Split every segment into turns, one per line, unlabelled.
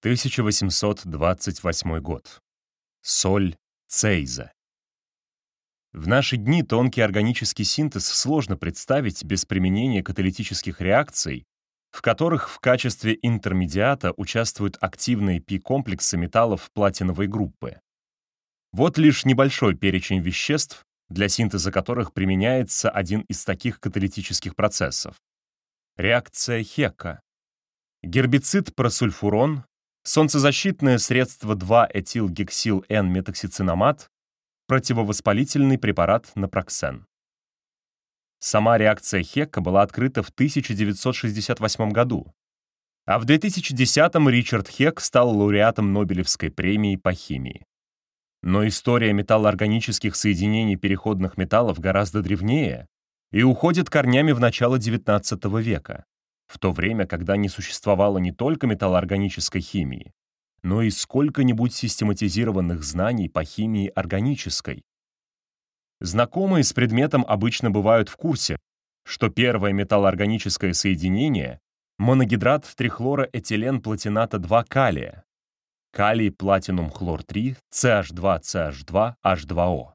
1828 год. Соль Цейза. В наши дни тонкий органический синтез сложно представить без применения каталитических реакций, в которых в качестве интермедиата участвуют активные пи-комплексы металлов платиновой группы. Вот лишь небольшой перечень веществ, для синтеза которых применяется один из таких каталитических процессов. Реакция Хека. Гербицид просульфурон, солнцезащитное средство 2-этилгексил-Н-метоксицинамат, противовоспалительный препарат напроксен. Сама реакция Хекка была открыта в 1968 году, а в 2010-м Ричард Хек стал лауреатом Нобелевской премии по химии. Но история металлоорганических соединений переходных металлов гораздо древнее и уходит корнями в начало XIX века, в то время, когда не существовало не только металлоорганической химии, но и сколько-нибудь систематизированных знаний по химии органической. Знакомые с предметом обычно бывают в курсе, что первое металлоорганическое соединение — моногидрат трихлороэтилен-платината-2 калия, калий платинум хлор-3, CH2CH2, H2O.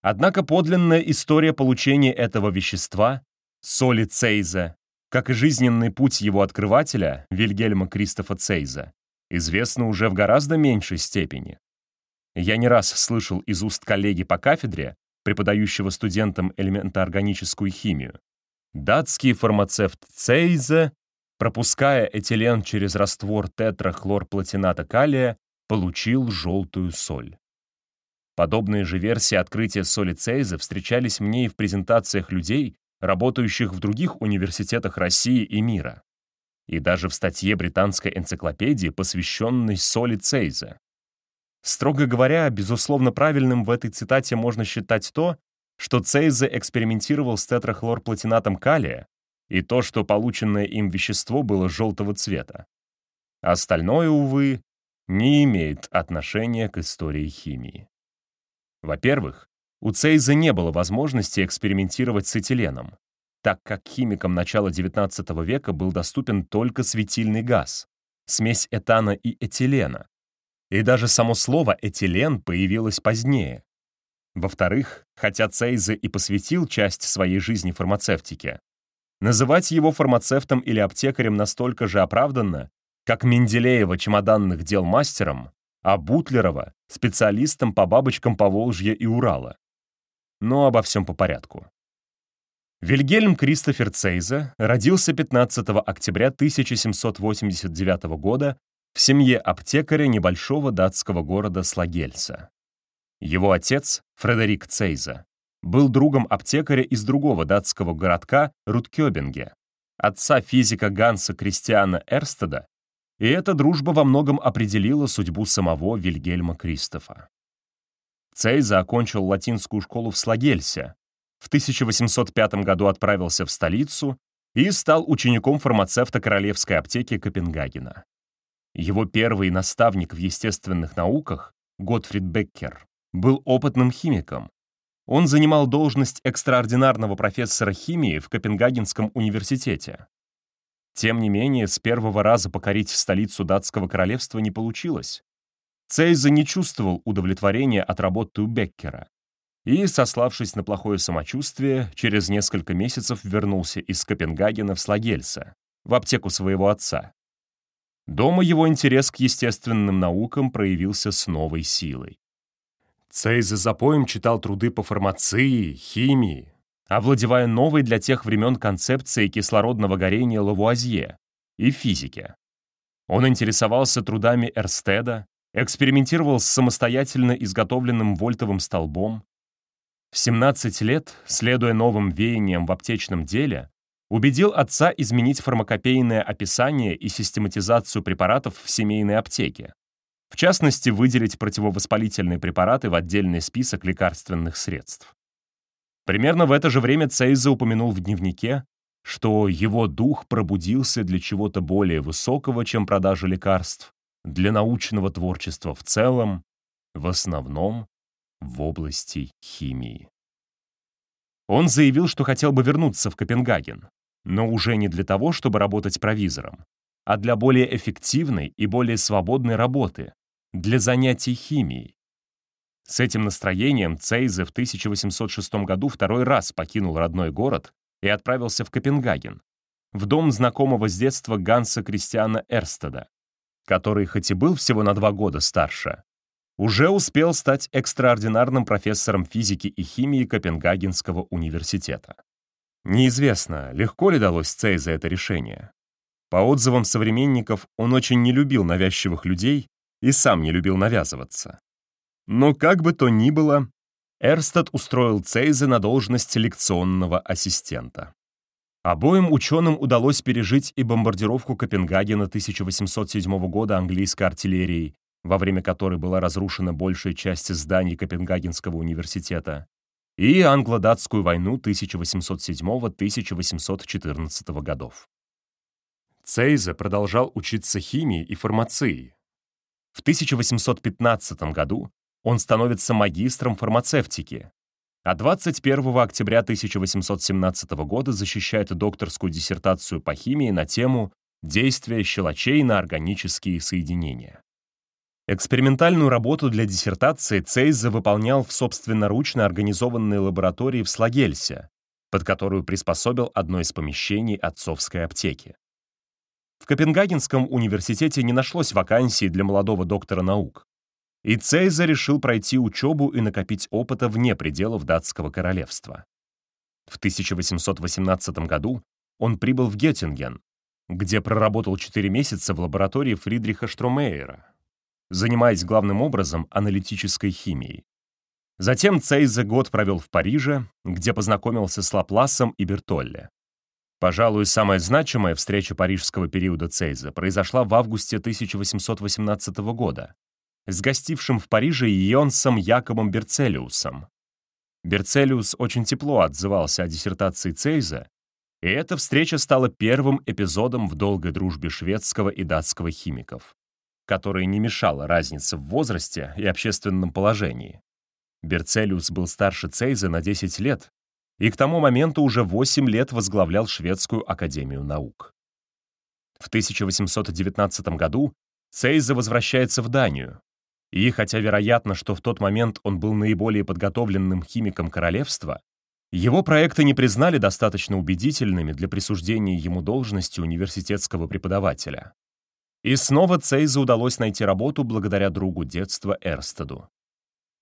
Однако подлинная история получения этого вещества, соли Цейза, как и жизненный путь его открывателя, Вильгельма Кристофа Цейза, известно уже в гораздо меньшей степени. Я не раз слышал из уст коллеги по кафедре, преподающего студентам элементоорганическую химию, датский фармацевт Цейзе, пропуская этилен через раствор тетрахлорплатината калия, получил желтую соль. Подобные же версии открытия соли Цейза встречались мне и в презентациях людей, работающих в других университетах России и мира и даже в статье британской энциклопедии, посвященной соли Цейза. Строго говоря, безусловно правильным в этой цитате можно считать то, что Цейзе экспериментировал с тетрахлорплатинатом калия, и то, что полученное им вещество было желтого цвета. Остальное, увы, не имеет отношения к истории химии. Во-первых, у Цейза не было возможности экспериментировать с этиленом так как химикам начала XIX века был доступен только светильный газ, смесь этана и этилена. И даже само слово «этилен» появилось позднее. Во-вторых, хотя Цейзе и посвятил часть своей жизни фармацевтике, называть его фармацевтом или аптекарем настолько же оправданно, как Менделеева чемоданных дел мастером, а Бутлерова — специалистом по бабочкам Поволжья и Урала. Но обо всем по порядку. Вильгельм Кристофер Цейза родился 15 октября 1789 года в семье аптекаря небольшого датского города Слагельца. Его отец, Фредерик Цейза, был другом аптекаря из другого датского городка Руткёбинге, отца физика Ганса Кристиана Эрстеда, и эта дружба во многом определила судьбу самого Вильгельма Кристофа. Цейза окончил латинскую школу в Слагельсе, в 1805 году отправился в столицу и стал учеником фармацевта Королевской аптеки Копенгагена. Его первый наставник в естественных науках, Готфрид Беккер, был опытным химиком. Он занимал должность экстраординарного профессора химии в Копенгагенском университете. Тем не менее, с первого раза покорить столицу датского королевства не получилось. Цейза не чувствовал удовлетворения от работы у Беккера и, сославшись на плохое самочувствие, через несколько месяцев вернулся из Копенгагена в Слагельса, в аптеку своего отца. Дома его интерес к естественным наукам проявился с новой силой. Цей за запоем читал труды по фармации, химии, овладевая новой для тех времен концепцией кислородного горения Лавуазье и физике. Он интересовался трудами Эрстеда, экспериментировал с самостоятельно изготовленным вольтовым столбом, в 17 лет, следуя новым веяниям в аптечном деле, убедил отца изменить фармакопейное описание и систематизацию препаратов в семейной аптеке. В частности, выделить противовоспалительные препараты в отдельный список лекарственных средств. Примерно в это же время Цейза упомянул в дневнике, что его дух пробудился для чего-то более высокого, чем продажа лекарств, для научного творчества в целом, в основном в области химии. Он заявил, что хотел бы вернуться в Копенгаген, но уже не для того, чтобы работать провизором, а для более эффективной и более свободной работы, для занятий химией. С этим настроением Цейзе в 1806 году второй раз покинул родной город и отправился в Копенгаген, в дом знакомого с детства Ганса Кристиана Эрстеда, который, хоть и был всего на два года старше, уже успел стать экстраординарным профессором физики и химии Копенгагенского университета. Неизвестно, легко ли далось Цейзе это решение. По отзывам современников, он очень не любил навязчивых людей и сам не любил навязываться. Но как бы то ни было, Эрстед устроил Цейзе на должность лекционного ассистента. Обоим ученым удалось пережить и бомбардировку Копенгагена 1807 года английской артиллерией, во время которой была разрушена большая часть зданий Копенгагенского университета, и англо-датскую войну 1807-1814 годов. Цейзе продолжал учиться химии и фармации. В 1815 году он становится магистром фармацевтики, а 21 октября 1817 года защищает докторскую диссертацию по химии на тему «Действие щелочей на органические соединения». Экспериментальную работу для диссертации Цейзе выполнял в собственноручно организованной лаборатории в Слагельсе, под которую приспособил одно из помещений отцовской аптеки. В Копенгагенском университете не нашлось вакансии для молодого доктора наук и Цейза решил пройти учебу и накопить опыта вне пределов датского королевства. В 1818 году он прибыл в Геттинген, где проработал 4 месяца в лаборатории Фридриха Штромейера, занимаясь главным образом аналитической химией. Затем Цейзе год провел в Париже, где познакомился с Лапласом и Бертолле. Пожалуй, самая значимая встреча парижского периода Цейзе произошла в августе 1818 года, с гостившим в Париже Йонсом Якобом Берцелиусом. Берцелиус очень тепло отзывался о диссертации Цейза, и эта встреча стала первым эпизодом в долгой дружбе шведского и датского химиков, которая не мешала разнице в возрасте и общественном положении. Берцелиус был старше Цейза на 10 лет и к тому моменту уже 8 лет возглавлял Шведскую академию наук. В 1819 году Цейза возвращается в Данию, и хотя вероятно, что в тот момент он был наиболее подготовленным химиком королевства, его проекты не признали достаточно убедительными для присуждения ему должности университетского преподавателя. И снова Цейзу удалось найти работу благодаря другу детства Эрстеду.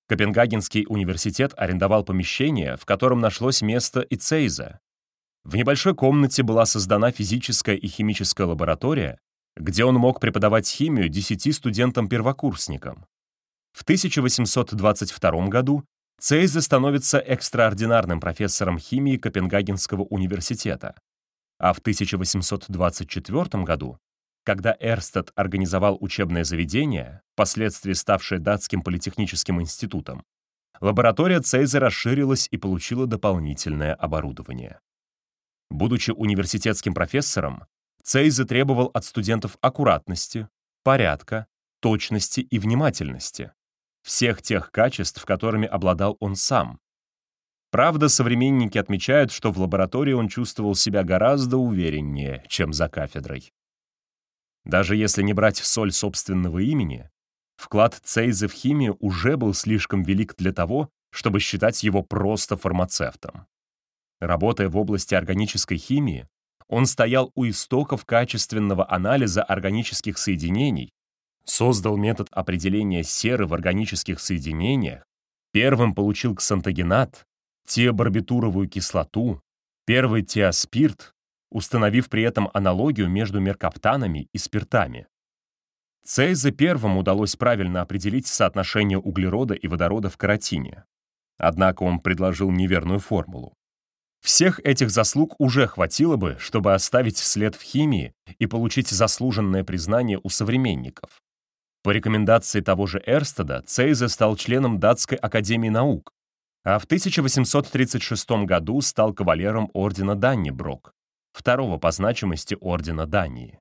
Копенгагенский университет арендовал помещение, в котором нашлось место и Цейза. В небольшой комнате была создана физическая и химическая лаборатория, где он мог преподавать химию десяти студентам-первокурсникам. В 1822 году Цейзе становится экстраординарным профессором химии Копенгагенского университета, а в 1824 году, когда Эрстед организовал учебное заведение, впоследствии ставшее датским политехническим институтом, лаборатория Цейзе расширилась и получила дополнительное оборудование. Будучи университетским профессором, Цейзе требовал от студентов аккуратности, порядка, точности и внимательности, всех тех качеств, которыми обладал он сам. Правда, современники отмечают, что в лаборатории он чувствовал себя гораздо увереннее, чем за кафедрой. Даже если не брать соль собственного имени, вклад Цейза в химию уже был слишком велик для того, чтобы считать его просто фармацевтом. Работая в области органической химии, он стоял у истоков качественного анализа органических соединений создал метод определения серы в органических соединениях, первым получил ксантогенат, теобарбитуровую кислоту, первый теоспирт, установив при этом аналогию между меркаптанами и спиртами. Цейзе первым удалось правильно определить соотношение углерода и водорода в каротине. Однако он предложил неверную формулу. Всех этих заслуг уже хватило бы, чтобы оставить след в химии и получить заслуженное признание у современников. По рекомендации того же Эрстеда, Цейзе стал членом Датской академии наук, а в 1836 году стал кавалером ордена Данниброк, второго по значимости ордена Дании.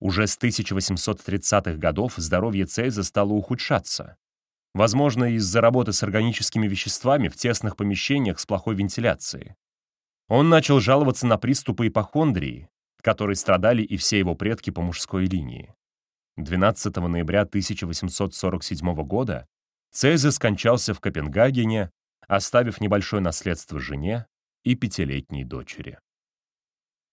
Уже с 1830-х годов здоровье Цейза стало ухудшаться. Возможно, из-за работы с органическими веществами в тесных помещениях с плохой вентиляцией. Он начал жаловаться на приступы ипохондрии, которой страдали и все его предки по мужской линии. 12 ноября 1847 года Цейзе скончался в Копенгагене, оставив небольшое наследство жене и пятилетней дочери.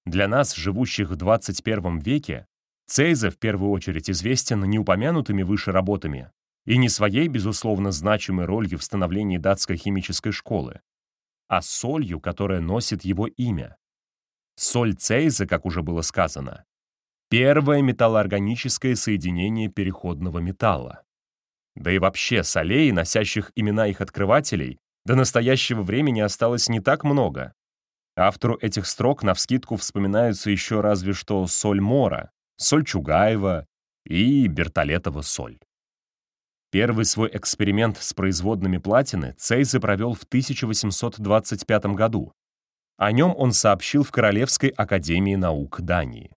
Для нас, живущих в 21 веке, Цейзе в первую очередь известен не упомянутыми выше работами и не своей, безусловно, значимой ролью в становлении датской химической школы, а солью, которая носит его имя. Соль Цейза, как уже было сказано, первое металлоорганическое соединение переходного металла. Да и вообще солей, носящих имена их открывателей, до настоящего времени осталось не так много. Автору этих строк навскидку вспоминаются еще разве что соль Мора, соль Чугаева и Бертолетова соль. Первый свой эксперимент с производными платины Цейзе провел в 1825 году, о нем он сообщил в Королевской академии наук Дании.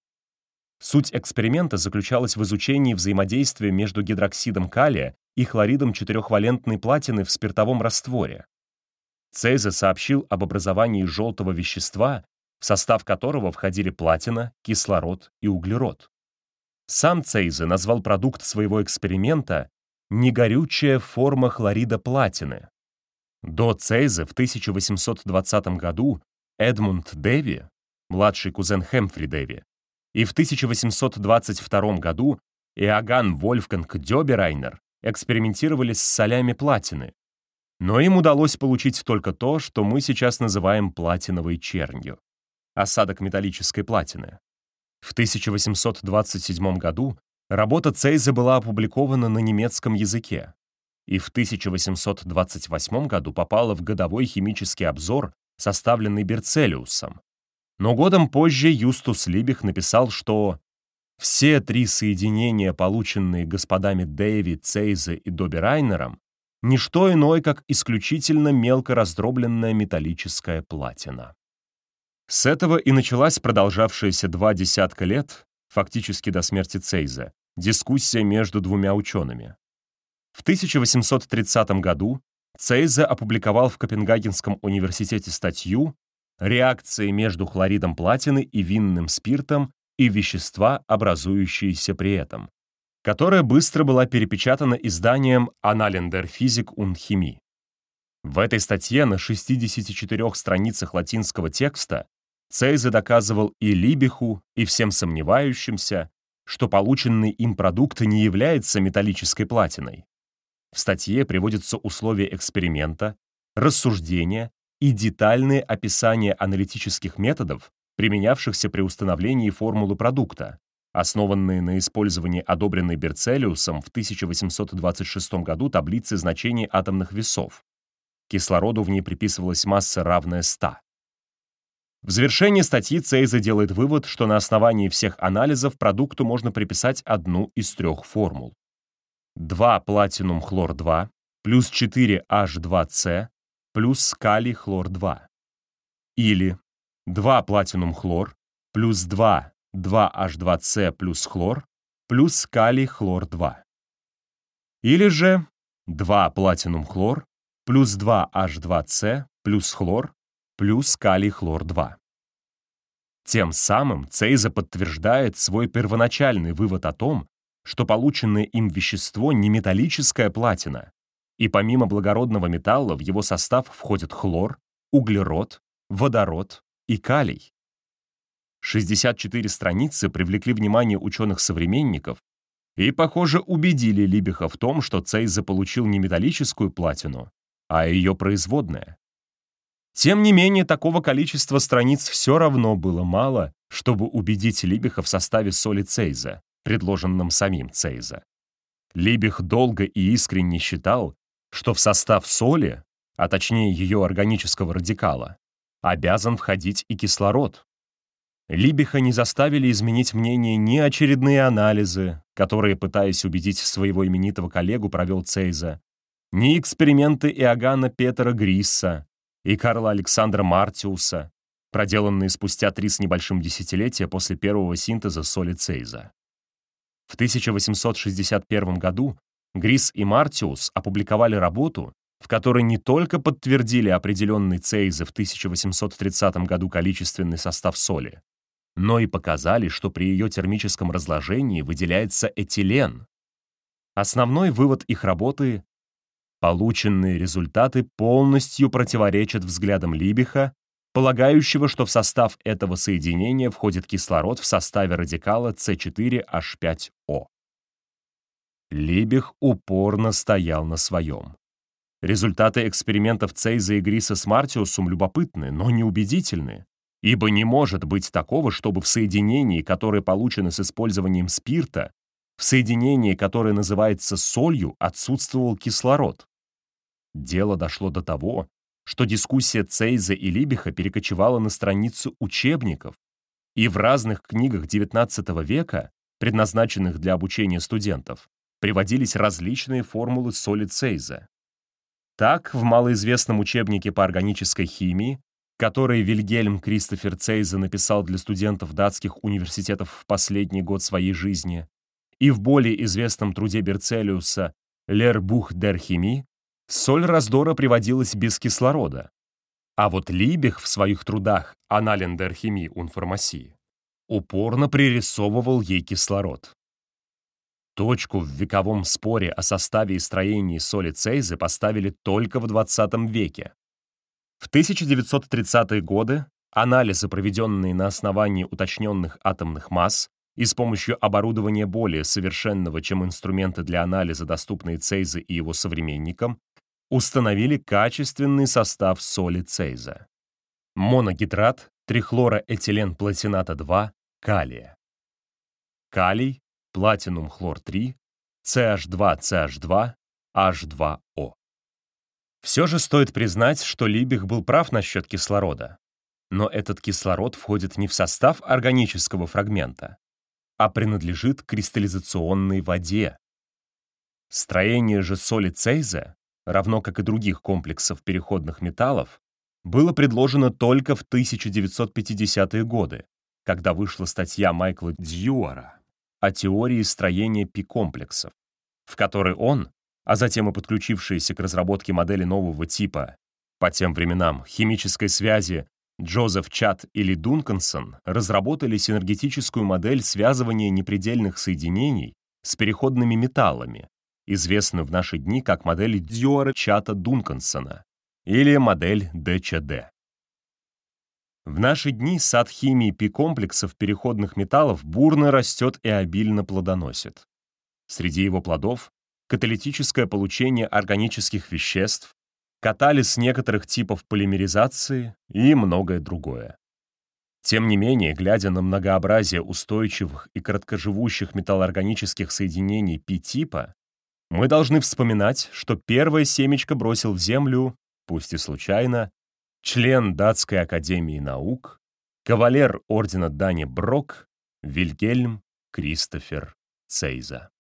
Суть эксперимента заключалась в изучении взаимодействия между гидроксидом калия и хлоридом четырехвалентной платины в спиртовом растворе. Цейзе сообщил об образовании желтого вещества, в состав которого входили платина, кислород и углерод. Сам Цейзе назвал продукт своего эксперимента «негорючая форма хлорида платины». До Цейзе в 1820 году Эдмунд Дэви, младший кузен Хэмфри Дэви, и в 1822 году Иоганн Вольфганг Дёберайнер экспериментировали с солями платины, но им удалось получить только то, что мы сейчас называем платиновой чернью — осадок металлической платины. В 1827 году работа Цейза была опубликована на немецком языке, и в 1828 году попала в годовой химический обзор составленный Берцелиусом. Но годом позже Юстус Либих написал, что все три соединения, полученные господами Дэви, Цейзе и Доберайнером, не что иное, как исключительно мелко раздробленная металлическая платина. С этого и началась продолжавшаяся два десятка лет, фактически до смерти Цейза, дискуссия между двумя учеными. В 1830 году Цейзе опубликовал в Копенгагенском университете статью «Реакции между хлоридом платины и винным спиртом и вещества, образующиеся при этом», которая быстро была перепечатана изданием «Аналендер Physik und Chemie». В этой статье на 64 страницах латинского текста Цейзе доказывал и Либиху, и всем сомневающимся, что полученный им продукт не является металлической платиной, в статье приводятся условия эксперимента, рассуждения и детальные описания аналитических методов, применявшихся при установлении формулы продукта, основанные на использовании одобренной Берцелиусом в 1826 году таблицы значений атомных весов. Кислороду в ней приписывалась масса, равная 100. В завершении статьи Цейза делает вывод, что на основании всех анализов продукту можно приписать одну из трех формул. 2 платинум хлор 2 плюс 4 H2C плюс калий хлор 2. Или 2 платинум хлор плюс 2 2H2C плюс хлор плюс калий хлор 2. Или же 2 платинум хлор плюс 2H2C плюс хлор плюс калий хлор 2. Тем самым Цейза подтверждает свой первоначальный вывод о том, что полученное им вещество не металлическая платина, и помимо благородного металла в его состав входят хлор, углерод, водород и калий. 64 страницы привлекли внимание ученых-современников и, похоже, убедили Либиха в том, что Цейз заполучил не металлическую платину, а ее производная. Тем не менее, такого количества страниц все равно было мало, чтобы убедить Либиха в составе соли Цейза, предложенном самим Цейза. Либих долго и искренне считал, что в состав соли, а точнее ее органического радикала, обязан входить и кислород. Либиха не заставили изменить мнение ни очередные анализы, которые, пытаясь убедить своего именитого коллегу, провел Цейза, ни эксперименты Иоганна Петера Грисса и Карла Александра Мартиуса, проделанные спустя три с небольшим десятилетия после первого синтеза соли Цейза. В 1861 году Грис и Мартиус опубликовали работу, в которой не только подтвердили определенный Цейзе в 1830 году количественный состав соли, но и показали, что при ее термическом разложении выделяется этилен. Основной вывод их работы — полученные результаты полностью противоречат взглядам Либиха, полагающего, что в состав этого соединения входит кислород в составе радикала С4H5O. Либих упорно стоял на своем. Результаты экспериментов Цейза и Гриса с Мартиусом любопытны, но неубедительны, ибо не может быть такого, чтобы в соединении, которое получено с использованием спирта, в соединении, которое называется солью, отсутствовал кислород. Дело дошло до того, что дискуссия Цейза и Либиха перекочевала на страницу учебников, и в разных книгах XIX века, предназначенных для обучения студентов, приводились различные формулы соли Цейза. Так, в малоизвестном учебнике по органической химии, который Вильгельм Кристофер Цейзе написал для студентов датских университетов в последний год своей жизни, и в более известном труде Берцелиуса «Лербух дер химии» соль раздора приводилась без кислорода. А вот Либих в своих трудах «Анален дер химии ун фармасии» упорно пририсовывал ей кислород. Точку в вековом споре о составе и строении соли цейзы поставили только в 20 веке. В 1930-е годы анализы, проведенные на основании уточненных атомных масс и с помощью оборудования более совершенного, чем инструменты для анализа, доступные Цейзе и его современникам, установили качественный состав соли Цейза. Моногидрат трихлороэтиленплатината-2 калия. Калий платинум хлор-3, CH2CH2, H2O. Все же стоит признать, что Либих был прав насчет кислорода. Но этот кислород входит не в состав органического фрагмента, а принадлежит кристаллизационной воде. Строение же соли цейза, равно как и других комплексов переходных металлов, было предложено только в 1950-е годы, когда вышла статья Майкла Дьюара о теории строения пи-комплексов, в которой он, а затем и подключившиеся к разработке модели нового типа, по тем временам химической связи Джозеф Чат или Дункансон разработали синергетическую модель связывания непредельных соединений с переходными металлами, известную в наши дни как модель Дьюара Чата Дункансона или модель ДЧД. В наши дни сад химии пи-комплексов переходных металлов бурно растет и обильно плодоносит. Среди его плодов — каталитическое получение органических веществ, катализ некоторых типов полимеризации и многое другое. Тем не менее, глядя на многообразие устойчивых и краткоживущих металлоорганических соединений пи-типа, мы должны вспоминать, что первое семечко бросил в землю, пусть и случайно, член Датской академии наук, кавалер ордена Дани Брок, Вильгельм Кристофер Цейза.